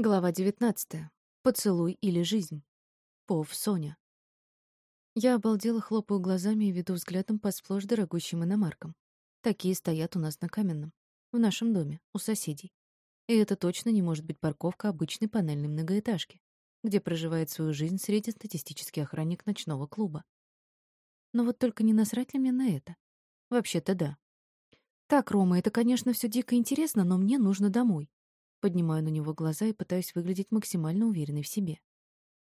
Глава 19. Поцелуй или жизнь. Пов Соня. Я обалдела, хлопаю глазами и веду взглядом по сплошь дорогущим иномаркам. Такие стоят у нас на Каменном, в нашем доме, у соседей. И это точно не может быть парковка обычной панельной многоэтажки, где проживает свою жизнь среднестатистический охранник ночного клуба. Но вот только не насрать ли мне на это? Вообще-то да. Так, Рома, это, конечно, все дико интересно, но мне нужно домой. Поднимаю на него глаза и пытаюсь выглядеть максимально уверенной в себе.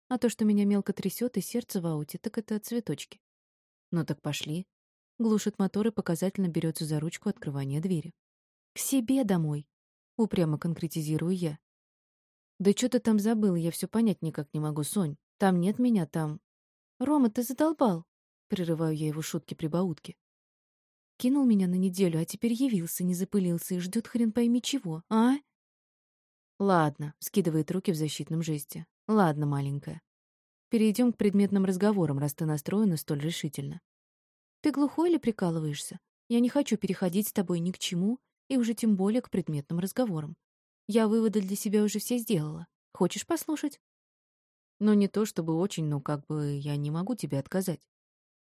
А то, что меня мелко трясет и сердце в ауте, так это цветочки. Ну так пошли. Глушит мотор и показательно берется за ручку открывания двери. К себе домой. Упрямо конкретизирую я. Да что ты там забыл, я все понять никак не могу, Сонь. Там нет меня, там... Рома, ты задолбал. Прерываю я его шутки-прибаутки. Кинул меня на неделю, а теперь явился, не запылился и ждет хрен пойми чего, а? «Ладно», — скидывает руки в защитном жесте. «Ладно, маленькая. Перейдем к предметным разговорам, раз ты настроена столь решительно. Ты глухой или прикалываешься? Я не хочу переходить с тобой ни к чему, и уже тем более к предметным разговорам. Я выводы для себя уже все сделала. Хочешь послушать? Ну, не то чтобы очень, но как бы я не могу тебе отказать.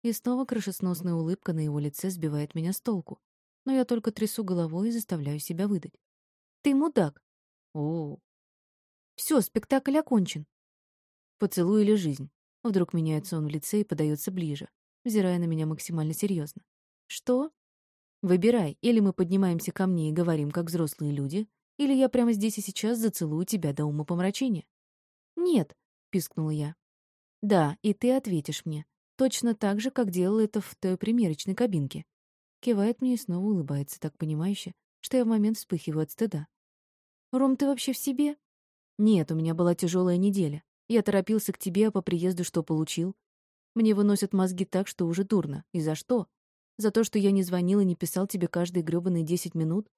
И снова крышесносная улыбка на его лице сбивает меня с толку. Но я только трясу головой и заставляю себя выдать. Ты мудак. О. Все, спектакль окончен. Поцелуй или жизнь? Вдруг меняется он в лице и подается ближе, взирая на меня максимально серьезно. Что? Выбирай, или мы поднимаемся ко мне и говорим, как взрослые люди, или я прямо здесь и сейчас зацелую тебя до ума помрачения. Нет, пискнула я. Да, и ты ответишь мне. Точно так же, как делал это в той примерочной кабинке. Кивает мне и снова улыбается так понимающе, что я в момент вспыхиваю от стыда. «Ром, ты вообще в себе?» «Нет, у меня была тяжелая неделя. Я торопился к тебе, а по приезду что получил? Мне выносят мозги так, что уже дурно. И за что? За то, что я не звонил и не писал тебе каждые грёбаные десять минут?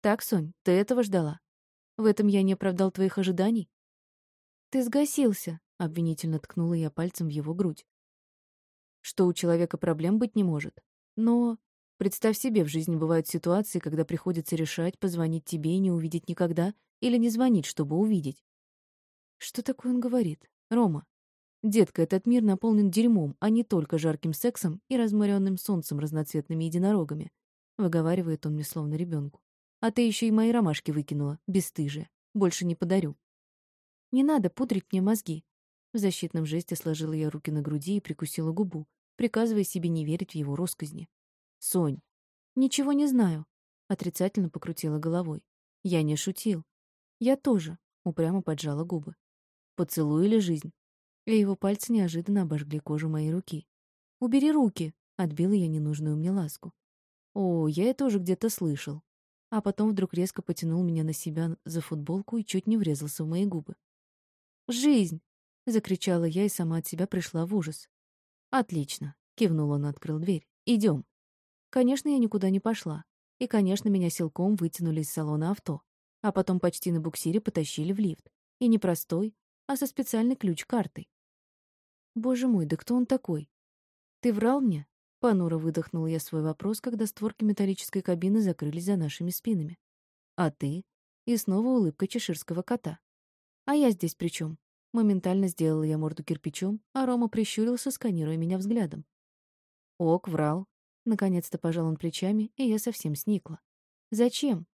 Так, Сонь, ты этого ждала? В этом я не оправдал твоих ожиданий?» «Ты сгасился», — обвинительно ткнула я пальцем в его грудь. «Что у человека проблем быть не может. Но Представь себе, в жизни бывают ситуации, когда приходится решать, позвонить тебе и не увидеть никогда, или не звонить, чтобы увидеть. Что такое он говорит? Рома. Детка, этот мир наполнен дерьмом, а не только жарким сексом и разморенным солнцем разноцветными единорогами. Выговаривает он мне словно ребенку. А ты еще и мои ромашки выкинула, бесстыжие. Больше не подарю. Не надо пудрить мне мозги. В защитном жесте сложила я руки на груди и прикусила губу, приказывая себе не верить в его росказни. «Сонь, ничего не знаю», — отрицательно покрутила головой. «Я не шутил». «Я тоже», — упрямо поджала губы. «Поцелуй или жизнь?» И его пальцы неожиданно обожгли кожу моей руки. «Убери руки!» — отбила я ненужную мне ласку. «О, я это уже где-то слышал». А потом вдруг резко потянул меня на себя за футболку и чуть не врезался в мои губы. «Жизнь!» — закричала я и сама от себя пришла в ужас. «Отлично!» — кивнул он и открыл дверь. «Идем!» Конечно, я никуда не пошла. И, конечно, меня силком вытянули из салона авто. А потом почти на буксире потащили в лифт. И не простой, а со специальной ключ-картой. Боже мой, да кто он такой? Ты врал мне? Понуро выдохнула я свой вопрос, когда створки металлической кабины закрылись за нашими спинами. А ты? И снова улыбка чеширского кота. А я здесь при чем? Моментально сделала я морду кирпичом, а Рома прищурился, сканируя меня взглядом. Ок, врал. Наконец-то пожал он плечами, и я совсем сникла. «Зачем?»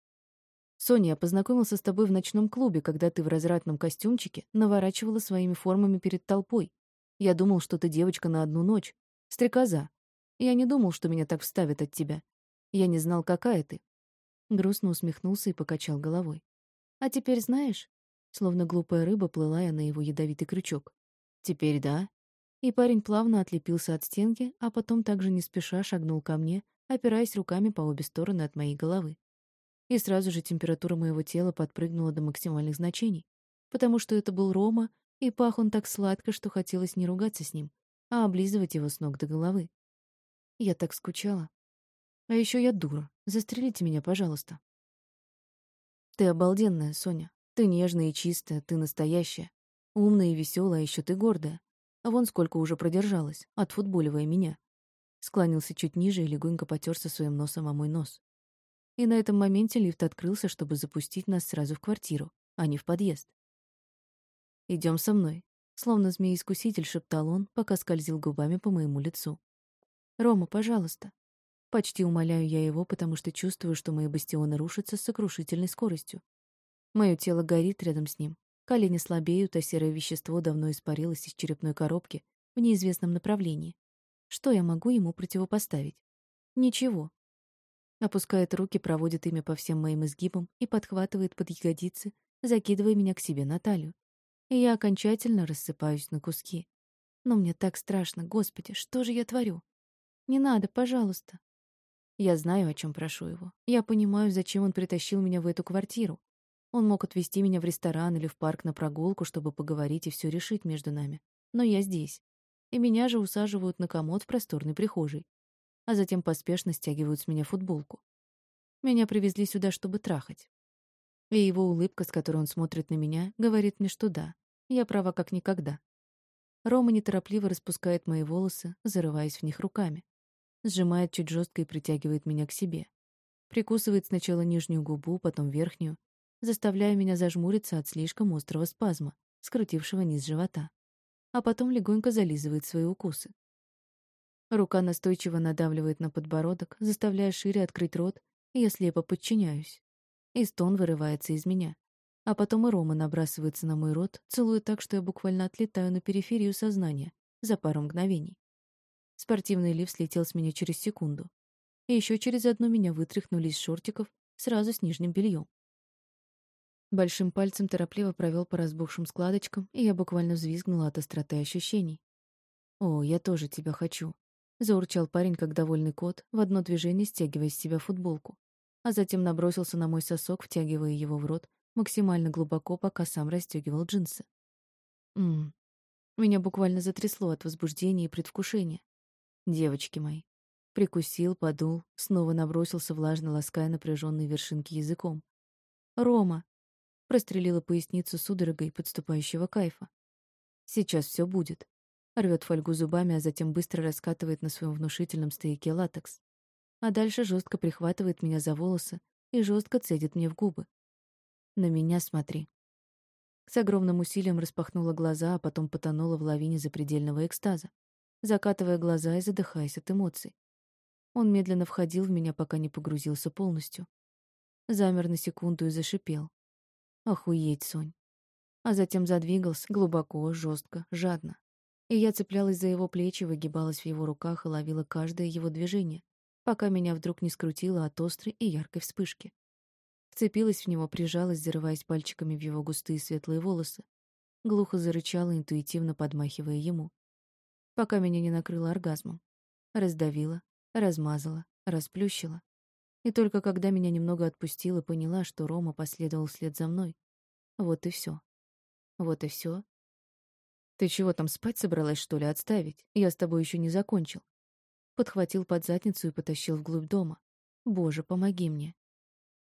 «Соня, я познакомился с тобой в ночном клубе, когда ты в развратном костюмчике наворачивала своими формами перед толпой. Я думал, что ты девочка на одну ночь. Стрекоза. Я не думал, что меня так вставят от тебя. Я не знал, какая ты». Грустно усмехнулся и покачал головой. «А теперь знаешь?» Словно глупая рыба плыла я на его ядовитый крючок. «Теперь да», и парень плавно отлепился от стенки, а потом также не спеша шагнул ко мне, опираясь руками по обе стороны от моей головы. И сразу же температура моего тела подпрыгнула до максимальных значений, потому что это был Рома, и пах он так сладко, что хотелось не ругаться с ним, а облизывать его с ног до головы. Я так скучала. А еще я дура. Застрелите меня, пожалуйста. Ты обалденная, Соня. Ты нежная и чистая, ты настоящая. Умная и веселая, а еще ты гордая. А вон сколько уже продержалась, отфутболивая меня. Склонился чуть ниже и легонько потерся своим носом о мой нос. И на этом моменте лифт открылся, чтобы запустить нас сразу в квартиру, а не в подъезд. Идем со мной», — словно змеи-искуситель шептал он, пока скользил губами по моему лицу. «Рома, пожалуйста». Почти умоляю я его, потому что чувствую, что мои бастионы рушатся с сокрушительной скоростью. Мое тело горит рядом с ним. Колени слабеют, а серое вещество давно испарилось из черепной коробки в неизвестном направлении. Что я могу ему противопоставить? Ничего. Опускает руки, проводит ими по всем моим изгибам и подхватывает под ягодицы, закидывая меня к себе на талию. И я окончательно рассыпаюсь на куски. Но мне так страшно, Господи, что же я творю? Не надо, пожалуйста. Я знаю, о чем прошу его. Я понимаю, зачем он притащил меня в эту квартиру. Он мог отвезти меня в ресторан или в парк на прогулку, чтобы поговорить и все решить между нами. Но я здесь. И меня же усаживают на комод в просторной прихожей а затем поспешно стягивают с меня футболку. Меня привезли сюда, чтобы трахать. И его улыбка, с которой он смотрит на меня, говорит мне, что да, я права как никогда. Рома неторопливо распускает мои волосы, зарываясь в них руками. Сжимает чуть жестко и притягивает меня к себе. Прикусывает сначала нижнюю губу, потом верхнюю, заставляя меня зажмуриться от слишком острого спазма, скрутившего низ живота. А потом легонько зализывает свои укусы. Рука настойчиво надавливает на подбородок, заставляя шире открыть рот, и я слепо подчиняюсь. И стон вырывается из меня. А потом и Рома набрасывается на мой рот, целуя так, что я буквально отлетаю на периферию сознания за пару мгновений. Спортивный лифт слетел с меня через секунду. И еще через одну меня вытряхнули из шортиков сразу с нижним бельем. Большим пальцем торопливо провел по разбухшим складочкам, и я буквально взвизгнула от остроты ощущений. «О, я тоже тебя хочу», Заурчал парень, как довольный кот, в одно движение стягивая с себя футболку. А затем набросился на мой сосок, втягивая его в рот максимально глубоко, пока сам расстегивал джинсы. Ммм. Меня буквально затрясло от возбуждения и предвкушения. Девочки мои. Прикусил, подул, снова набросился, влажно лаская напряженные вершинки языком. «Рома!» Прострелила поясницу судорогой подступающего кайфа. «Сейчас все будет. Рвет фольгу зубами, а затем быстро раскатывает на своем внушительном стояке латекс. А дальше жестко прихватывает меня за волосы и жестко цедит мне в губы. На меня смотри. С огромным усилием распахнула глаза, а потом потонула в лавине запредельного экстаза, закатывая глаза и задыхаясь от эмоций. Он медленно входил в меня, пока не погрузился полностью. Замер на секунду и зашипел. Охуеть, Сонь. А затем задвигался глубоко, жестко, жадно и я цеплялась за его плечи, выгибалась в его руках и ловила каждое его движение, пока меня вдруг не скрутило от острой и яркой вспышки. Вцепилась в него, прижалась, зарываясь пальчиками в его густые светлые волосы. Глухо зарычала, интуитивно подмахивая ему. Пока меня не накрыло оргазмом. Раздавила, размазала, расплющила. И только когда меня немного отпустила, поняла, что Рома последовал вслед за мной. Вот и все. Вот и все, «Ты чего там, спать собралась, что ли, отставить? Я с тобой еще не закончил». Подхватил под задницу и потащил вглубь дома. «Боже, помоги мне».